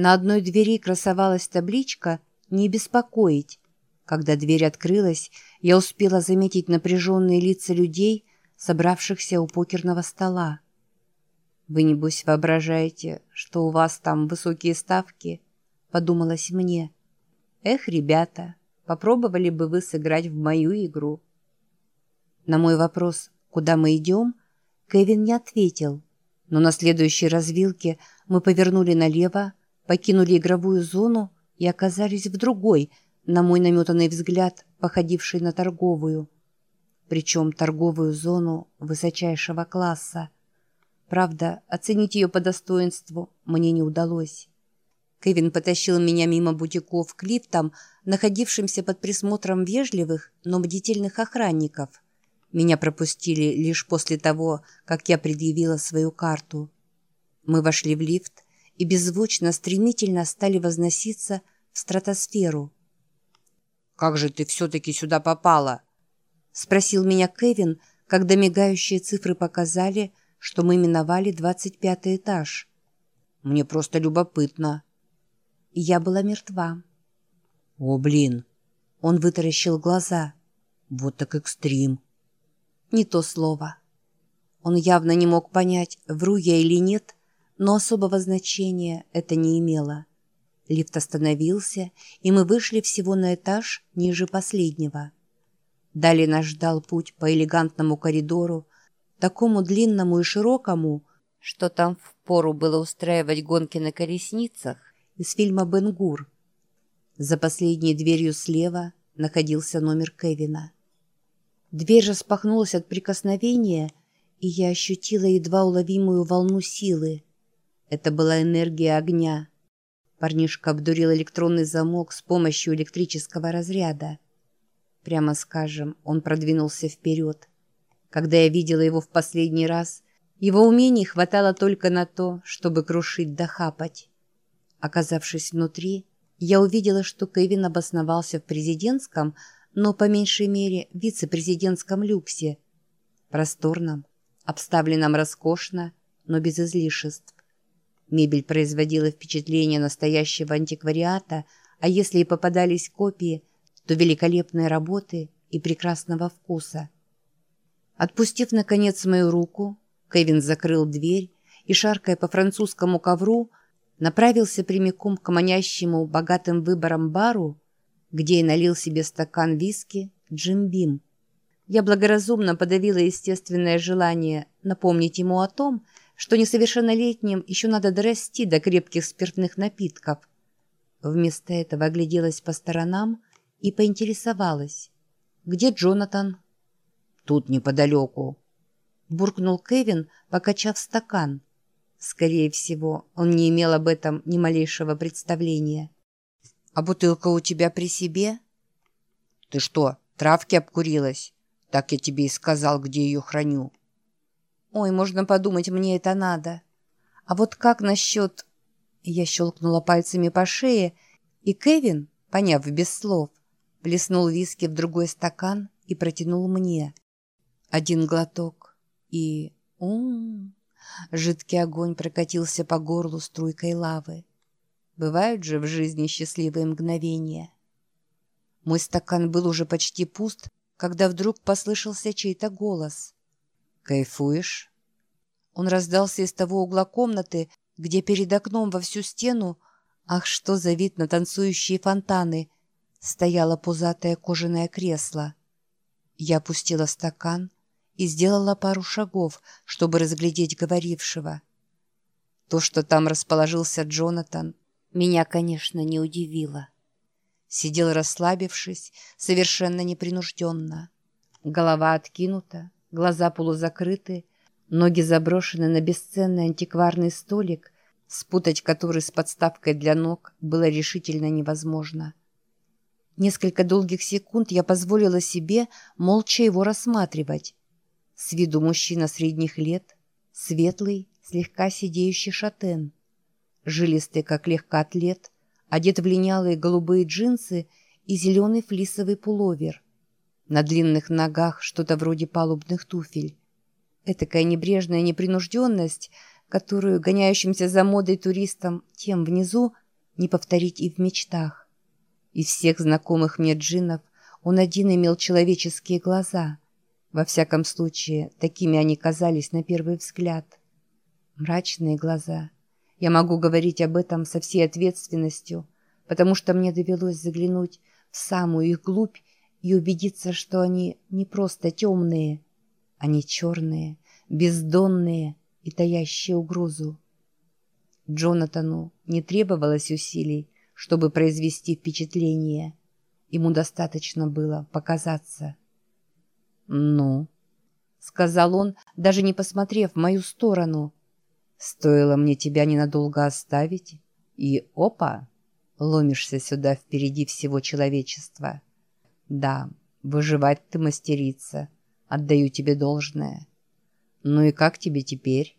На одной двери красовалась табличка «Не беспокоить». Когда дверь открылась, я успела заметить напряженные лица людей, собравшихся у покерного стола. «Вы, небось, воображаете, что у вас там высокие ставки?» — подумалось мне. «Эх, ребята, попробовали бы вы сыграть в мою игру?» На мой вопрос «Куда мы идем?» Кевин не ответил, но на следующей развилке мы повернули налево, покинули игровую зону и оказались в другой, на мой наметанный взгляд, походившей на торговую. Причем торговую зону высочайшего класса. Правда, оценить ее по достоинству мне не удалось. Кевин потащил меня мимо бутиков к лифтам, находившимся под присмотром вежливых, но бдительных охранников – меня пропустили лишь после того, как я предъявила свою карту. Мы вошли в лифт и беззвучно, стремительно стали возноситься в стратосферу. «Как же ты все-таки сюда попала?» — спросил меня Кевин, когда мигающие цифры показали, что мы миновали двадцать пятый этаж. «Мне просто любопытно». Я была мертва. «О, блин!» Он вытаращил глаза. «Вот так экстрим!» Не то слово. Он явно не мог понять, вру я или нет, но особого значения это не имело. Лифт остановился, и мы вышли всего на этаж ниже последнего. Далее нас ждал путь по элегантному коридору, такому длинному и широкому, что там впору было устраивать гонки на колесницах из фильма «Бен-Гур». За последней дверью слева находился номер Кевина. Дверь распахнулась от прикосновения, и я ощутила едва уловимую волну силы. Это была энергия огня. Парнишка обдурил электронный замок с помощью электрического разряда. Прямо скажем, он продвинулся вперед. Когда я видела его в последний раз, его умений хватало только на то, чтобы крушить да хапать. Оказавшись внутри, я увидела, что Кевин обосновался в президентском, но по меньшей мере вице-президентском люксе. Просторном, обставленном роскошно, но без излишеств. Мебель производила впечатление настоящего антиквариата, а если и попадались копии, то великолепной работы и прекрасного вкуса. Отпустив, наконец, мою руку, Кевин закрыл дверь и, шаркая по французскому ковру, направился прямиком к манящему богатым выборам бару, где и налил себе стакан виски Джим Бим. Я благоразумно подавила естественное желание напомнить ему о том, что несовершеннолетним еще надо дорасти до крепких спиртных напитков. Вместо этого огляделась по сторонам и поинтересовалась. «Где Джонатан?» «Тут неподалеку», — буркнул Кевин, покачав стакан. Скорее всего, он не имел об этом ни малейшего представления. А бутылка у тебя при себе? Ты что, травки обкурилась? Так я тебе и сказал, где ее храню. Ой, можно подумать, мне это надо. А вот как насчет... Я щелкнула пальцами по шее, и Кевин, поняв без слов, плеснул виски в другой стакан и протянул мне. Один глоток, и... У -у -у, жидкий огонь прокатился по горлу струйкой лавы. Бывают же в жизни счастливые мгновения. Мой стакан был уже почти пуст, когда вдруг послышался чей-то голос. «Кайфуешь?» Он раздался из того угла комнаты, где перед окном во всю стену, ах, что за вид на танцующие фонтаны, стояло пузатое кожаное кресло. Я опустила стакан и сделала пару шагов, чтобы разглядеть говорившего. То, что там расположился Джонатан, меня, конечно, не удивило. Сидел расслабившись, совершенно непринужденно. Голова откинута, глаза полузакрыты, ноги заброшены на бесценный антикварный столик, спутать который с подставкой для ног было решительно невозможно. Несколько долгих секунд я позволила себе молча его рассматривать. С виду мужчина средних лет, светлый, слегка сидеющий шатен — жилистый, как легкоатлет, одет в линялые голубые джинсы и зеленый флисовый пуловер. На длинных ногах что-то вроде палубных туфель. Этакая небрежная непринужденность, которую гоняющимся за модой туристам тем внизу не повторить и в мечтах. Из всех знакомых мне джиннов он один имел человеческие глаза. Во всяком случае, такими они казались на первый взгляд. Мрачные глаза. Я могу говорить об этом со всей ответственностью, потому что мне довелось заглянуть в самую их глубь и убедиться, что они не просто темные, они черные, бездонные и таящие угрозу. Джонатану не требовалось усилий, чтобы произвести впечатление. Ему достаточно было показаться. «Ну?» — сказал он, даже не посмотрев в мою сторону. «Стоило мне тебя ненадолго оставить, и опа, ломишься сюда впереди всего человечества. Да, выживать ты мастерица, отдаю тебе должное. Ну и как тебе теперь?»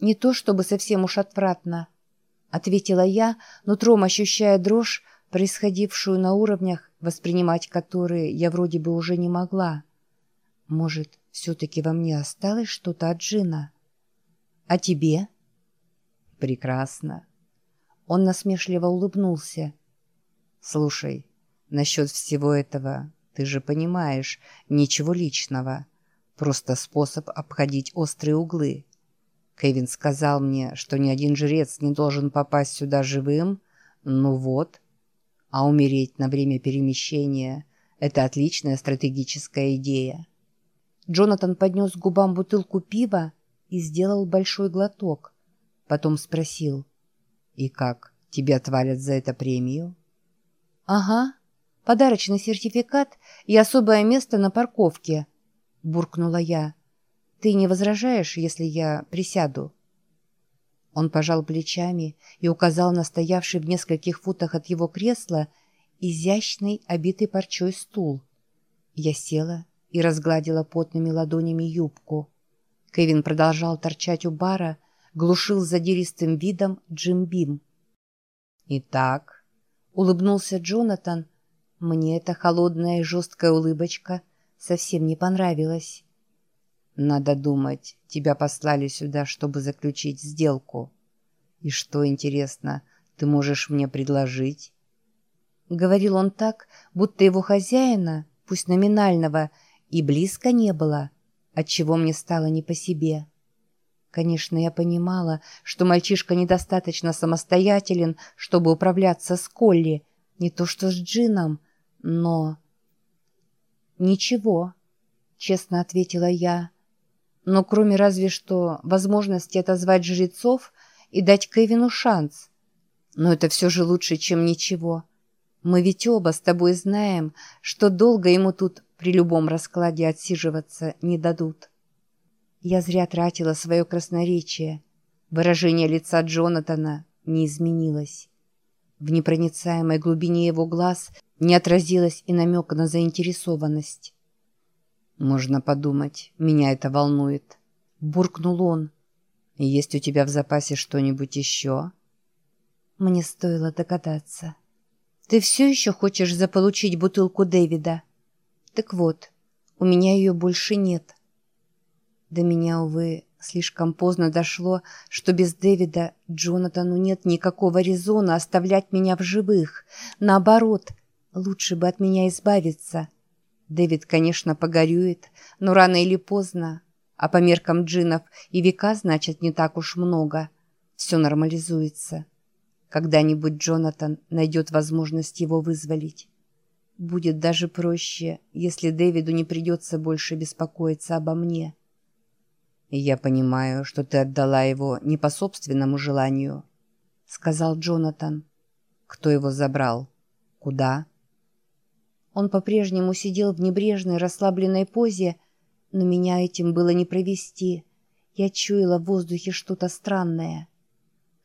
«Не то чтобы совсем уж отвратно», — ответила я, нутром ощущая дрожь, происходившую на уровнях, воспринимать которые я вроде бы уже не могла. Может, все-таки во мне осталось что-то от Джина? А тебе? Прекрасно. Он насмешливо улыбнулся. Слушай, насчет всего этого, ты же понимаешь, ничего личного. Просто способ обходить острые углы. Кевин сказал мне, что ни один жрец не должен попасть сюда живым. Ну вот. А умереть на время перемещения – это отличная стратегическая идея. Джонатан поднес к губам бутылку пива и сделал большой глоток. Потом спросил. «И как, тебе отвалят за это премию?» «Ага, подарочный сертификат и особое место на парковке», – буркнула я. «Ты не возражаешь, если я присяду?» Он пожал плечами и указал на стоявший в нескольких футах от его кресла изящный, обитый парчой стул. Я села и разгладила потными ладонями юбку. Кевин продолжал торчать у бара, глушил задиристым видом Джим Бим. «Итак», — улыбнулся Джонатан, — мне эта холодная и жесткая улыбочка совсем не понравилась. Надо думать, тебя послали сюда, чтобы заключить сделку. И что, интересно, ты можешь мне предложить? Говорил он так, будто его хозяина, пусть номинального, и близко не было, отчего мне стало не по себе. Конечно, я понимала, что мальчишка недостаточно самостоятелен, чтобы управляться с Колли, не то что с Джином, но... «Ничего», — честно ответила я но кроме разве что возможности отозвать жрецов и дать Кевину шанс. Но это все же лучше, чем ничего. Мы ведь оба с тобой знаем, что долго ему тут при любом раскладе отсиживаться не дадут. Я зря тратила свое красноречие. Выражение лица Джонатана не изменилось. В непроницаемой глубине его глаз не отразилось и намека на заинтересованность. «Можно подумать, меня это волнует», — буркнул он. «Есть у тебя в запасе что-нибудь еще?» Мне стоило догадаться. «Ты все еще хочешь заполучить бутылку Дэвида?» «Так вот, у меня ее больше нет». До меня, увы, слишком поздно дошло, что без Дэвида Джонатану нет никакого резона оставлять меня в живых. Наоборот, лучше бы от меня избавиться. Дэвид, конечно, погорюет, но рано или поздно, а по меркам джинов и века значит не так уж много, все нормализуется. Когда-нибудь Джонатан найдет возможность его вызволить. Будет даже проще, если Дэвиду не придется больше беспокоиться обо мне. «Я понимаю, что ты отдала его не по собственному желанию», — сказал Джонатан. «Кто его забрал? Куда?» Он по-прежнему сидел в небрежной, расслабленной позе, но меня этим было не провести. Я чуяла в воздухе что-то странное.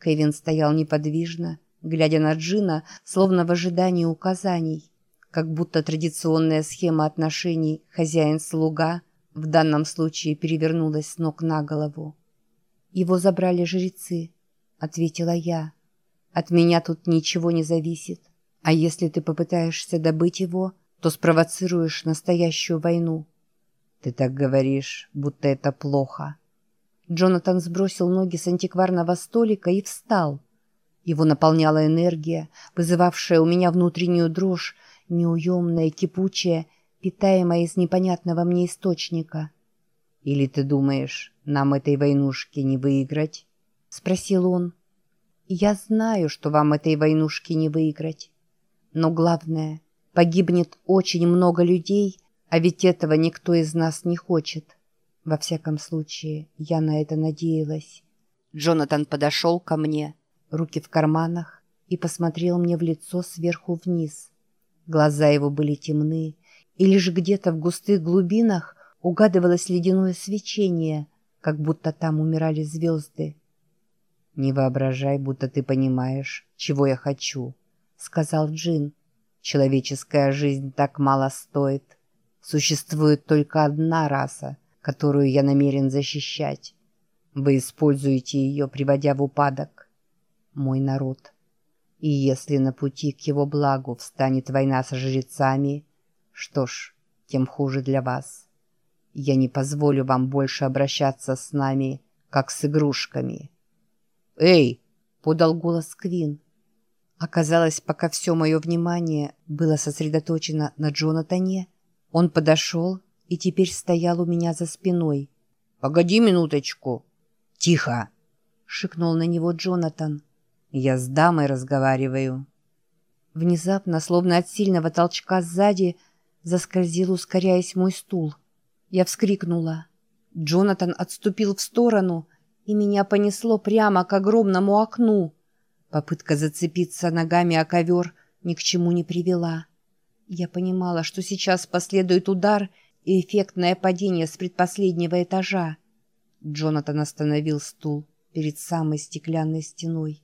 Кевин стоял неподвижно, глядя на Джина, словно в ожидании указаний, как будто традиционная схема отношений хозяин-слуга в данном случае перевернулась с ног на голову. «Его забрали жрецы», — ответила я. «От меня тут ничего не зависит. А если ты попытаешься добыть его, то спровоцируешь настоящую войну. Ты так говоришь, будто это плохо. Джонатан сбросил ноги с антикварного столика и встал. Его наполняла энергия, вызывавшая у меня внутреннюю дрожь, неуемная, кипучая, питаемая из непонятного мне источника. «Или ты думаешь, нам этой войнушки не выиграть?» — спросил он. «Я знаю, что вам этой войнушки не выиграть. Но главное, погибнет очень много людей, а ведь этого никто из нас не хочет. Во всяком случае, я на это надеялась». Джонатан подошел ко мне, руки в карманах, и посмотрел мне в лицо сверху вниз. Глаза его были темны, и лишь где-то в густых глубинах угадывалось ледяное свечение, как будто там умирали звезды. «Не воображай, будто ты понимаешь, чего я хочу», — сказал Джин. «Человеческая жизнь так мало стоит. Существует только одна раса, которую я намерен защищать. Вы используете ее, приводя в упадок. Мой народ. И если на пути к его благу встанет война с жрецами, что ж, тем хуже для вас. Я не позволю вам больше обращаться с нами, как с игрушками». «Эй!» — подал голос Квин. Оказалось, пока все мое внимание было сосредоточено на Джонатане, он подошел и теперь стоял у меня за спиной. «Погоди минуточку!» «Тихо!» — шикнул на него Джонатан. «Я с дамой разговариваю». Внезапно, словно от сильного толчка сзади, заскользил, ускоряясь мой стул. Я вскрикнула. Джонатан отступил в сторону — и меня понесло прямо к огромному окну. Попытка зацепиться ногами о ковер ни к чему не привела. Я понимала, что сейчас последует удар и эффектное падение с предпоследнего этажа. Джонатан остановил стул перед самой стеклянной стеной.